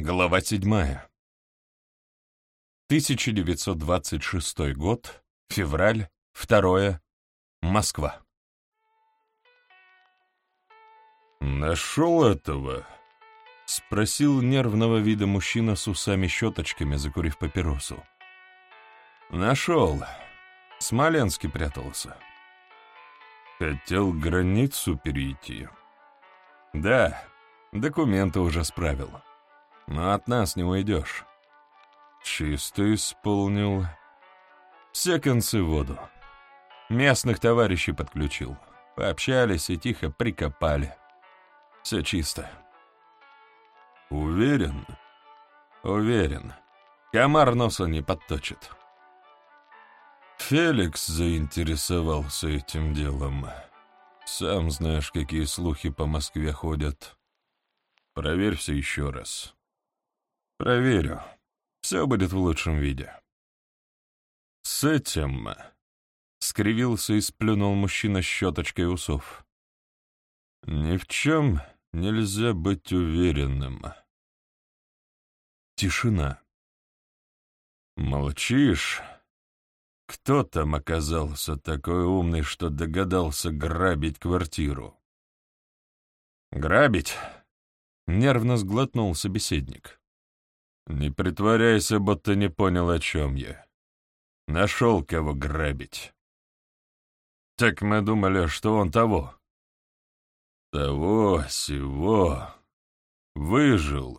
Глава 7. 1926 год, февраль, 2 Москва. «Нашел этого?» — спросил нервного вида мужчина с усами-щеточками, закурив папиросу. «Нашел. Смоленский прятался. Хотел границу перейти. Да, документы уже справил. Но от нас не уйдешь. Чисто исполнил. Все концы в воду. Местных товарищей подключил. Пообщались и тихо прикопали. Все чисто. Уверен? Уверен. Комар носа не подточит. Феликс заинтересовался этим делом. Сам знаешь, какие слухи по Москве ходят. Проверь все еще раз. Проверю. Все будет в лучшем виде. С этим... Скривился и сплюнул мужчина щеточкой усов. Ни в чем нельзя быть уверенным. Тишина. Молчишь? Кто там оказался такой умный, что догадался грабить квартиру? Грабить? Нервно сглотнул собеседник. Не притворяйся, будто не понял, о чем я. Нашел кого грабить. Так мы думали, что он того. Того, сего. Выжил.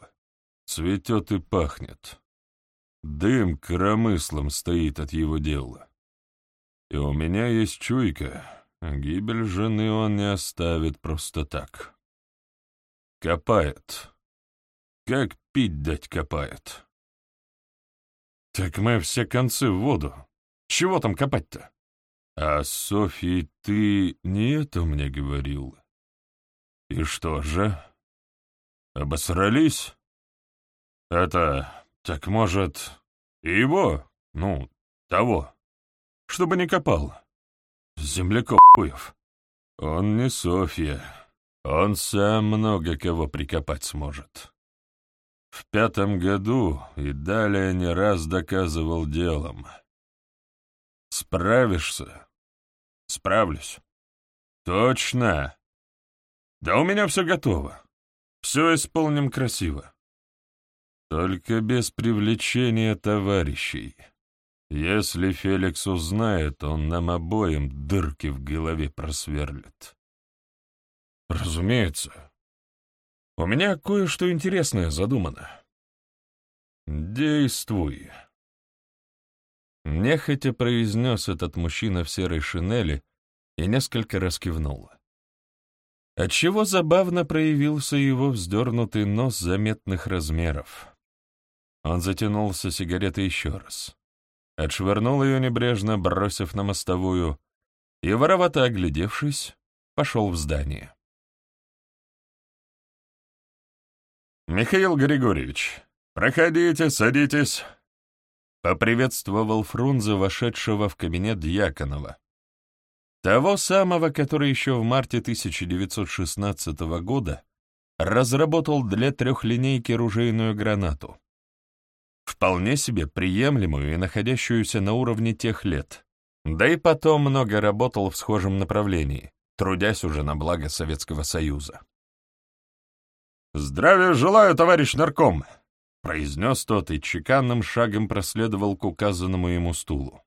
Цветет и пахнет. Дым коромыслом стоит от его дела. И у меня есть чуйка. Гибель жены он не оставит просто так. Копает. Как пить дать копает. Так мы все концы в воду. Чего там копать-то? А Софьей ты не это мне говорил? И что же? Обосрались? Это, так может, его, ну, того, чтобы не копал. Земляков хуев. Он не Софья. Он сам много кого прикопать сможет. В пятом году и далее не раз доказывал делом. Справишься? Справлюсь. Точно. Да у меня все готово. Все исполним красиво. Только без привлечения товарищей. Если Феликс узнает, он нам обоим дырки в голове просверлит. Разумеется. У меня кое-что интересное задумано. Действуй. Нехотя произнес этот мужчина в серой шинели и несколько раз кивнул. Отчего забавно проявился его вздернутый нос заметных размеров. Он затянулся сигаретой еще раз, отшвырнул ее небрежно, бросив на мостовую, и, воровато оглядевшись, пошел в здание. «Михаил Григорьевич, проходите, садитесь», — поприветствовал Фрунзе, вошедшего в кабинет Дьяконова. Того самого, который еще в марте 1916 года разработал для трехлинейки ружейную гранату. Вполне себе приемлемую и находящуюся на уровне тех лет. Да и потом много работал в схожем направлении, трудясь уже на благо Советского Союза. «Здравия желаю, товарищ нарком!» — произнес тот и чеканным шагом проследовал к указанному ему стулу.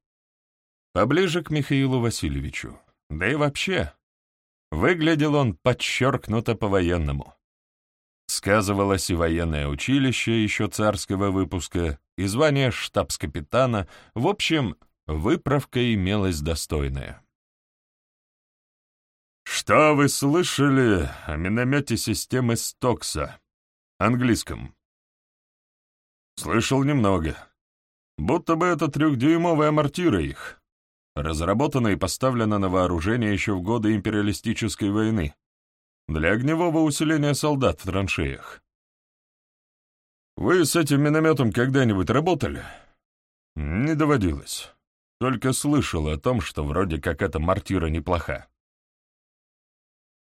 Поближе к Михаилу Васильевичу. Да и вообще, выглядел он подчеркнуто по-военному. Сказывалось и военное училище еще царского выпуска, и звание штабс-капитана, в общем, выправка имелась достойная. «Что вы слышали о миномете системы Стокса, английском?» «Слышал немного. Будто бы это трехдюймовая мортира их. Разработана и поставлена на вооружение еще в годы империалистической войны для огневого усиления солдат в траншеях. Вы с этим минометом когда-нибудь работали? Не доводилось. Только слышал о том, что вроде как эта мортира неплоха.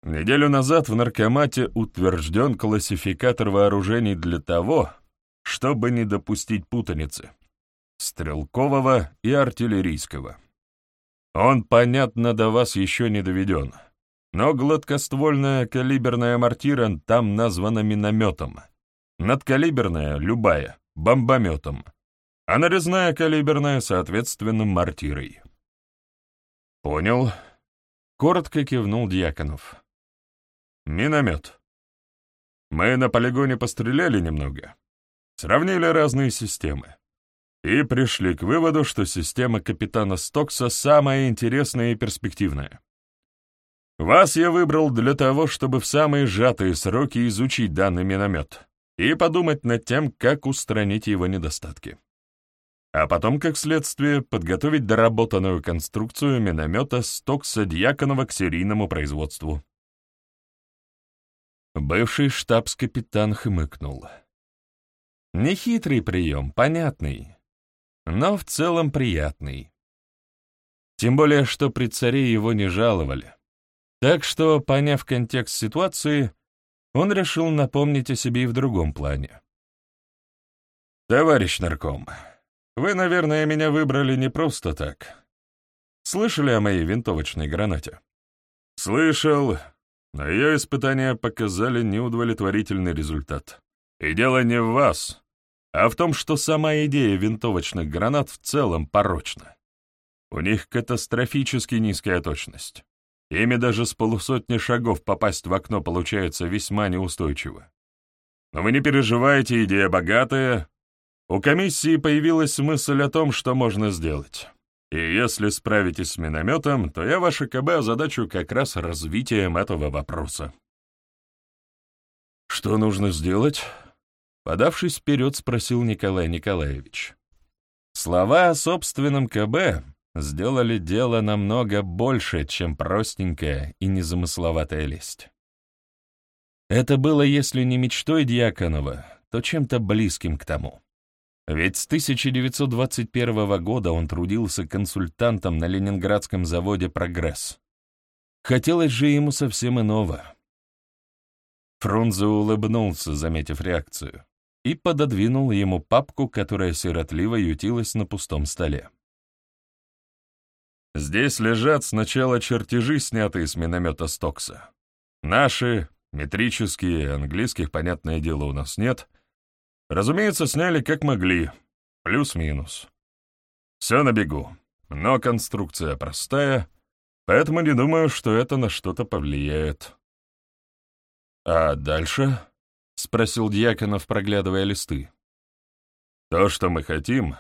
Неделю назад в наркомате утвержден классификатор вооружений для того, чтобы не допустить путаницы. Стрелкового и артиллерийского. Он, понятно, до вас еще не доведен, но гладкоствольная калиберная мортира там названа минометом, надкалиберная — любая, бомбометом, а нарезная калиберная, соответственно, мортирой. «Понял», — коротко кивнул Дьяконов. «Миномет. Мы на полигоне постреляли немного, сравнили разные системы и пришли к выводу, что система капитана Стокса самая интересная и перспективная. Вас я выбрал для того, чтобы в самые сжатые сроки изучить данный миномет и подумать над тем, как устранить его недостатки. А потом, как следствие, подготовить доработанную конструкцию миномета Стокса Дьяконова к серийному производству. Бывший штабс-капитан хмыкнул. Нехитрый прием, понятный, но в целом приятный. Тем более, что при царе его не жаловали. Так что, поняв контекст ситуации, он решил напомнить о себе и в другом плане. «Товарищ нарком, вы, наверное, меня выбрали не просто так. Слышали о моей винтовочной гранате?» «Слышал, но ее испытания показали неудовлетворительный результат. И дело не в вас, а в том, что сама идея винтовочных гранат в целом порочна. У них катастрофически низкая точность. Ими даже с полусотни шагов попасть в окно получается весьма неустойчиво. Но вы не переживайте, идея богатая. У комиссии появилась мысль о том, что можно сделать. И если справитесь с минометом, то я ваше КБ озадачу как раз развитием этого вопроса. Что нужно сделать? Подавшись вперед, спросил Николай Николаевич. Слова о собственном КБ сделали дело намного больше, чем простенькая и незамысловатая лесть. Это было, если не мечтой Дьяконова, то чем-то близким к тому. Ведь с 1921 года он трудился консультантом на ленинградском заводе «Прогресс». Хотелось же ему совсем иного. Фрунзе улыбнулся, заметив реакцию и пододвинул ему папку, которая сиротливо ютилась на пустом столе. Здесь лежат сначала чертежи, снятые с миномета Стокса. Наши, метрические, английских, понятное дело, у нас нет. Разумеется, сняли как могли, плюс-минус. Все на бегу, но конструкция простая, поэтому не думаю, что это на что-то повлияет. А дальше? — спросил Дьяконов, проглядывая листы. «То, что мы хотим,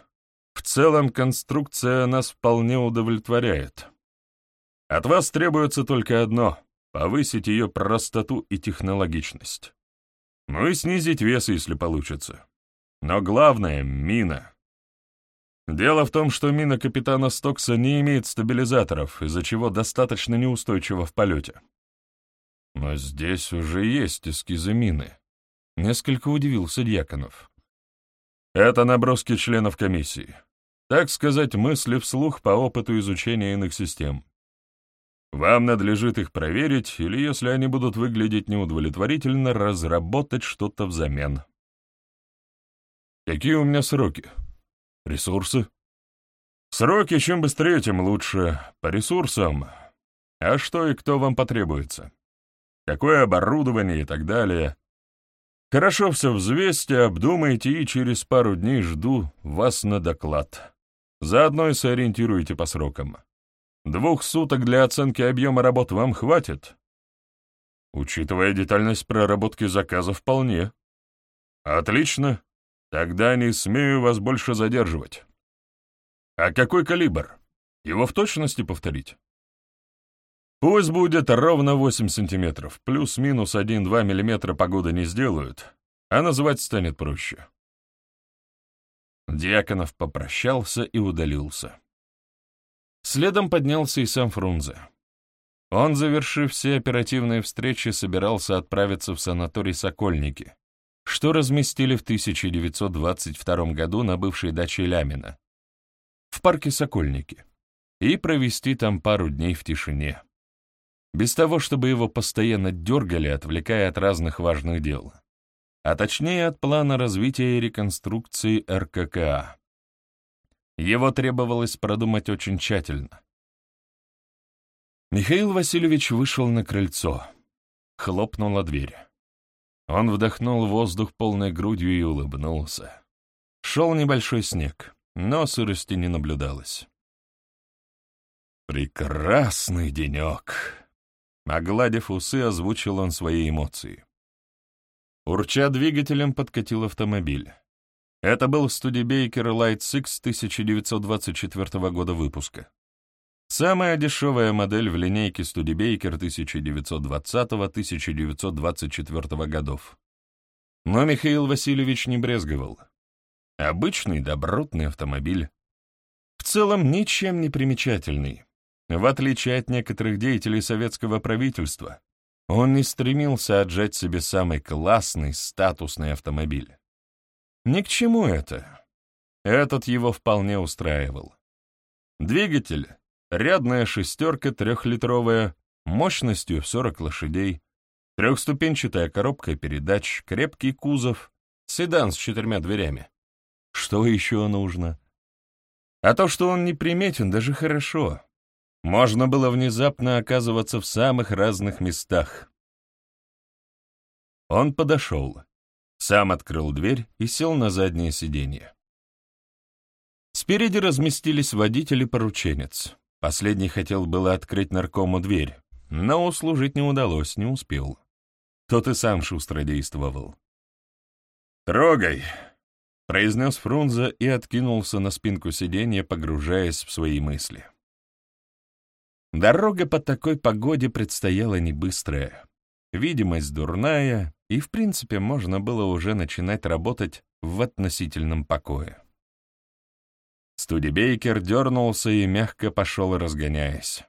в целом конструкция нас вполне удовлетворяет. От вас требуется только одно — повысить ее простоту и технологичность. Ну и снизить вес, если получится. Но главное — мина. Дело в том, что мина капитана Стокса не имеет стабилизаторов, из-за чего достаточно неустойчива в полете. Но здесь уже есть эскизы мины. Несколько удивился Дьяконов. Это наброски членов комиссии. Так сказать, мысли вслух по опыту изучения иных систем. Вам надлежит их проверить, или, если они будут выглядеть неудовлетворительно, разработать что-то взамен. Какие у меня сроки? Ресурсы? Сроки чем быстрее, тем лучше. По ресурсам. А что и кто вам потребуется? Какое оборудование и так далее. Хорошо все взвесьте, обдумайте и через пару дней жду вас на доклад. Заодно и сориентируйте по срокам. Двух суток для оценки объема работ вам хватит? Учитывая детальность проработки заказа, вполне. Отлично. Тогда не смею вас больше задерживать. А какой калибр? Его в точности повторить? Пусть будет ровно 8 сантиметров, плюс-минус 1-2 миллиметра погоды не сделают, а называть станет проще. Дьяконов попрощался и удалился. Следом поднялся и сам Фрунзе. Он, завершив все оперативные встречи, собирался отправиться в санаторий «Сокольники», что разместили в 1922 году на бывшей даче Лямина, в парке «Сокольники», и провести там пару дней в тишине без того, чтобы его постоянно дергали, отвлекая от разных важных дел. а точнее от плана развития и реконструкции РККА. Его требовалось продумать очень тщательно. Михаил Васильевич вышел на крыльцо. Хлопнула дверь. Он вдохнул воздух полной грудью и улыбнулся. Шел небольшой снег, но сырости не наблюдалось. «Прекрасный денек!» Огладив усы, озвучил он свои эмоции. Урча двигателем подкатил автомобиль. Это был Studebaker Light Six 1924 года выпуска. Самая дешевая модель в линейке Studebaker 1920-1924 годов. Но Михаил Васильевич не брезговал. Обычный добротный автомобиль. В целом ничем не примечательный. В отличие от некоторых деятелей советского правительства, он не стремился отжать себе самый классный, статусный автомобиль. Ни к чему это. Этот его вполне устраивал. Двигатель — рядная шестерка трехлитровая, мощностью в 40 лошадей, трехступенчатая коробка передач, крепкий кузов, седан с четырьмя дверями. Что еще нужно? А то, что он неприметен, даже хорошо. Можно было внезапно оказываться в самых разных местах. Он подошел, сам открыл дверь и сел на заднее сиденье. Спереди разместились водитель и порученец. Последний хотел было открыть наркому дверь, но услужить не удалось, не успел. Тот и сам шустро действовал. «Трогай!» — произнес Фрунзе и откинулся на спинку сиденья, погружаясь в свои мысли. Дорога по такой погоде предстояла не быстрая. Видимость дурная, и, в принципе, можно было уже начинать работать в относительном покое. Студебейкер дернулся и мягко пошел, разгоняясь.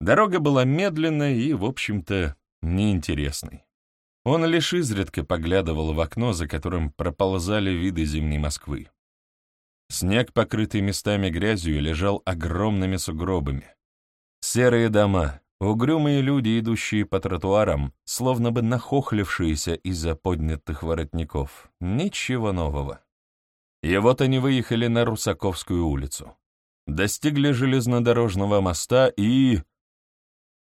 Дорога была медленной и, в общем-то, неинтересной. Он лишь изредка поглядывал в окно, за которым проползали виды зимней Москвы. Снег, покрытый местами грязью, лежал огромными сугробами. Серые дома, угрюмые люди, идущие по тротуарам, словно бы нахохлившиеся из-за поднятых воротников. Ничего нового. И вот они выехали на Русаковскую улицу. Достигли железнодорожного моста и...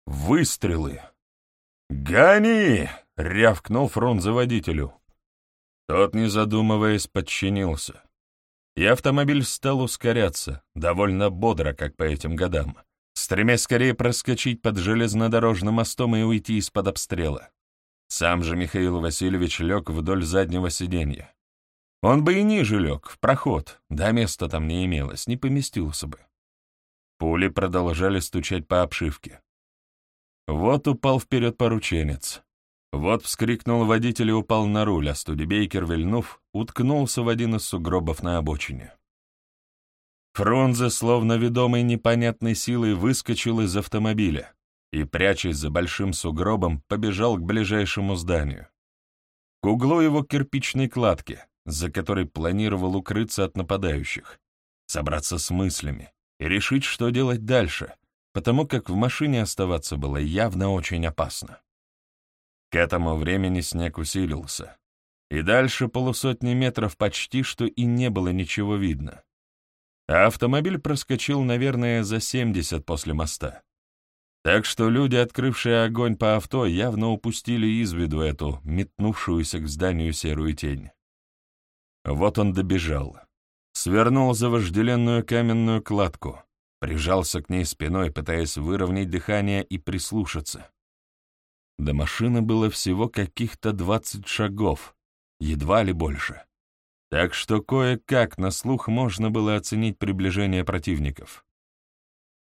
Выстрелы! «Гони!» — рявкнул Фрунзе водителю. Тот, не задумываясь, подчинился. И автомобиль стал ускоряться, довольно бодро, как по этим годам стремясь скорее проскочить под железнодорожным мостом и уйти из-под обстрела. Сам же Михаил Васильевич лег вдоль заднего сиденья. Он бы и ниже лег, в проход, да места там не имелось, не поместился бы. Пули продолжали стучать по обшивке. Вот упал вперед порученец. Вот вскрикнул водитель и упал на руль, а Студебейкер, вильнув, уткнулся в один из сугробов на обочине. Фрунзе, словно ведомый непонятной силой, выскочил из автомобиля и, прячась за большим сугробом, побежал к ближайшему зданию. К углу его кирпичной кладки, за которой планировал укрыться от нападающих, собраться с мыслями и решить, что делать дальше, потому как в машине оставаться было явно очень опасно. К этому времени снег усилился, и дальше полусотни метров почти что и не было ничего видно а автомобиль проскочил, наверное, за 70 после моста. Так что люди, открывшие огонь по авто, явно упустили из виду эту метнувшуюся к зданию серую тень. Вот он добежал, свернул за вожделенную каменную кладку, прижался к ней спиной, пытаясь выровнять дыхание и прислушаться. До машины было всего каких-то двадцать шагов, едва ли больше так что кое-как на слух можно было оценить приближение противников.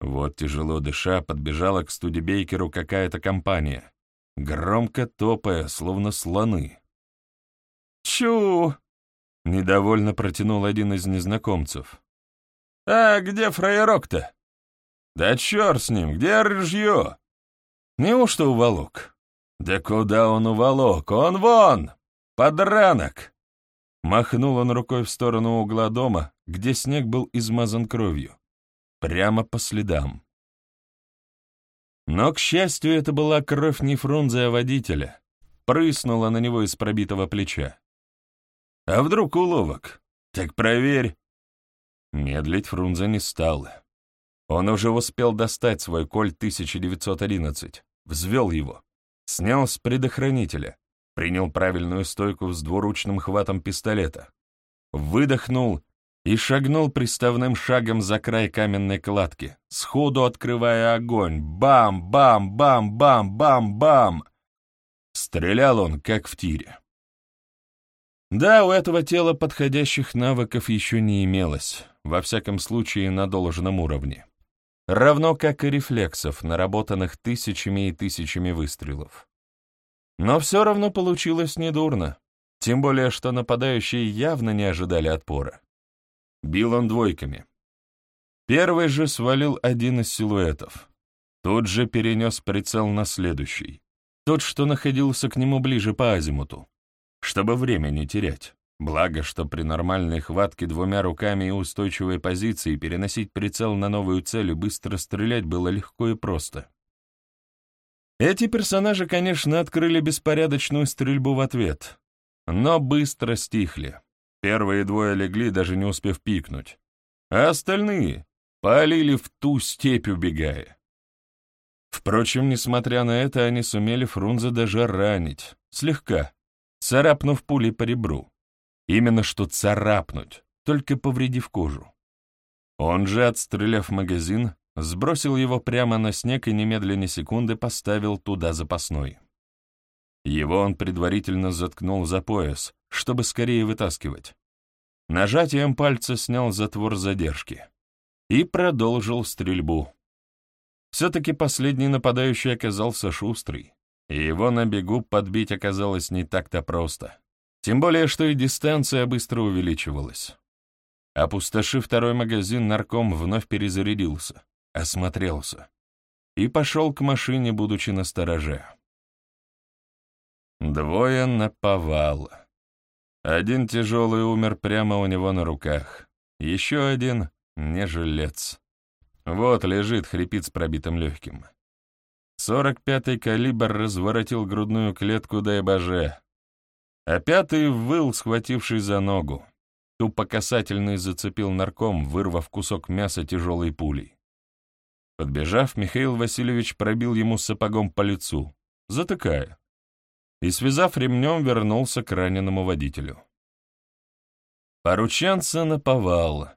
Вот тяжело дыша подбежала к Студебейкеру какая-то компания, громко топая, словно слоны. «Чу!» — недовольно протянул один из незнакомцев. «А где фраерок-то?» «Да черт с ним, где рыжье?» «Неужто уволок?» «Да куда он уволок? Он вон! Подранок!» Махнул он рукой в сторону угла дома, где снег был измазан кровью. Прямо по следам. Но, к счастью, это была кровь не Фрунзе, а водителя. прыснула на него из пробитого плеча. «А вдруг уловок? Так проверь!» Медлить Фрунзе не стал. Он уже успел достать свой коль 1911, взвел его, снял с предохранителя, принял правильную стойку с двуручным хватом пистолета, выдохнул и шагнул приставным шагом за край каменной кладки, сходу открывая огонь. Бам, бам, бам, бам, бам, бам! Стрелял он, как в тире. Да, у этого тела подходящих навыков еще не имелось, во всяком случае на должном уровне. Равно как и рефлексов, наработанных тысячами и тысячами выстрелов. Но все равно получилось недурно, тем более что нападающие явно не ожидали отпора. Бил он двойками. Первый же свалил один из силуэтов. Тут же перенес прицел на следующий. Тот, что находился к нему ближе по азимуту. Чтобы время не терять. Благо, что при нормальной хватке двумя руками и устойчивой позиции переносить прицел на новую цель и быстро стрелять было легко и просто. Эти персонажи, конечно, открыли беспорядочную стрельбу в ответ, но быстро стихли. Первые двое легли, даже не успев пикнуть. А остальные полили в ту степь, убегая. Впрочем, несмотря на это, они сумели Фрунзе даже ранить, слегка, царапнув пулей по ребру. Именно что царапнуть, только повредив кожу. Он же, отстреляв магазин, сбросил его прямо на снег и немедленно секунды поставил туда запасной. Его он предварительно заткнул за пояс, чтобы скорее вытаскивать. Нажатием пальца снял затвор задержки и продолжил стрельбу. Все-таки последний нападающий оказался шустрый, и его на бегу подбить оказалось не так-то просто. Тем более, что и дистанция быстро увеличивалась. Опустошив второй магазин, нарком вновь перезарядился, осмотрелся и пошел к машине, будучи на стороже. Двое наповал. Один тяжелый умер прямо у него на руках. Еще один — не жилец. Вот лежит, хрипит с пробитым легким. Сорок пятый калибр разворотил грудную клетку до боже. А пятый выл, схвативший за ногу. Тупо касательный зацепил нарком, вырвав кусок мяса тяжелой пулей. Подбежав, Михаил Васильевич пробил ему сапогом по лицу, затыкая и, связав ремнем, вернулся к раненому водителю. Порученца наповал.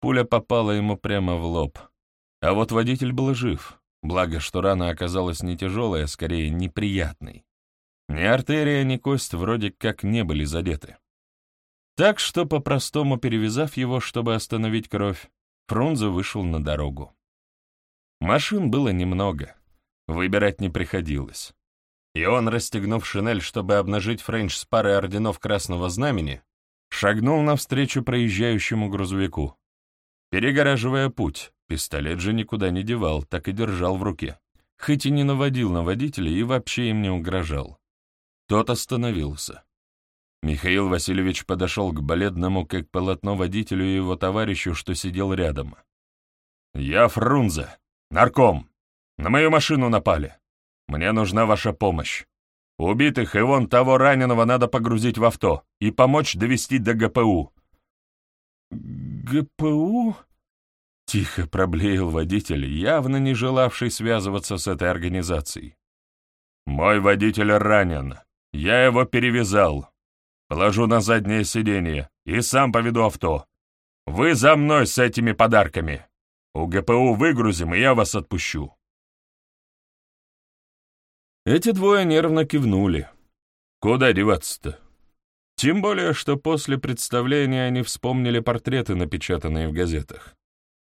Пуля попала ему прямо в лоб. А вот водитель был жив, благо, что рана оказалась не тяжелая, а скорее неприятной. Ни артерия, ни кость вроде как не были задеты. Так что, по-простому перевязав его, чтобы остановить кровь, Фрунзе вышел на дорогу. Машин было немного, выбирать не приходилось. И он, расстегнув шинель, чтобы обнажить френч с парой орденов Красного Знамени, шагнул навстречу проезжающему грузовику. Перегораживая путь, пистолет же никуда не девал, так и держал в руке, хоть и не наводил на водителя и вообще им не угрожал. Тот остановился. Михаил Васильевич подошел к бледному, как полотно водителю и его товарищу, что сидел рядом. «Я Фрунзе, нарком. На мою машину напали. Мне нужна ваша помощь. Убитых и вон того раненого надо погрузить в авто и помочь довести до ГПУ». «ГПУ?» — тихо проблеял водитель, явно не желавший связываться с этой организацией. «Мой водитель ранен. Я его перевязал. Положу на заднее сиденье и сам поведу авто. Вы за мной с этими подарками. У ГПУ выгрузим, и я вас отпущу». Эти двое нервно кивнули. Куда деваться-то? Тем более, что после представления они вспомнили портреты, напечатанные в газетах.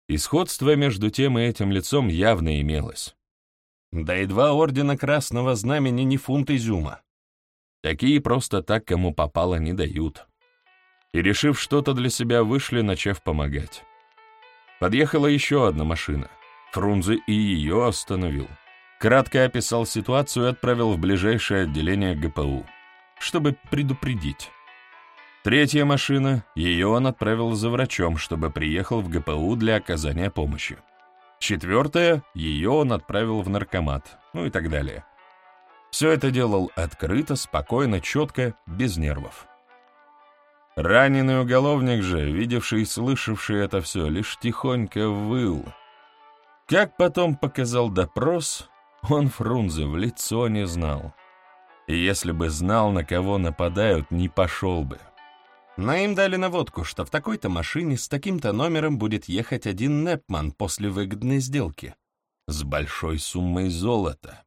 И сходство между тем и этим лицом явно имелось. Да и два ордена Красного Знамени не фунт изюма. Такие просто так кому попало не дают. И, решив что-то для себя, вышли, начав помогать. Подъехала еще одна машина. Фрунзе и ее остановил. Кратко описал ситуацию и отправил в ближайшее отделение ГПУ, чтобы предупредить. Третья машина, ее он отправил за врачом, чтобы приехал в ГПУ для оказания помощи. Четвертая, ее он отправил в наркомат, ну и так далее. Все это делал открыто, спокойно, четко, без нервов. Раненый уголовник же, видевший и слышавший это все, лишь тихонько выл. Как потом показал допрос, он Фрунзе в лицо не знал. И если бы знал, на кого нападают, не пошел бы. Но им дали наводку, что в такой-то машине с таким-то номером будет ехать один Непман после выгодной сделки. С большой суммой золота.